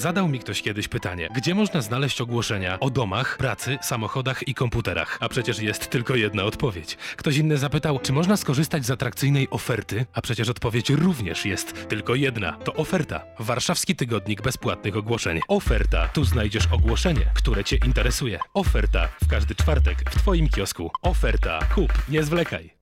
Zadał mi ktoś kiedyś pytanie, gdzie można znaleźć ogłoszenia o domach, pracy, samochodach i komputerach? A przecież jest tylko jedna odpowiedź. Ktoś inny zapytał, czy można skorzystać z atrakcyjnej oferty? A przecież odpowiedź również jest tylko jedna. To oferta. Warszawski Tygodnik Bezpłatnych Ogłoszeń. Oferta. Tu znajdziesz ogłoszenie, które Cię interesuje. Oferta. W każdy czwartek w Twoim kiosku. Oferta. Kup, nie zwlekaj.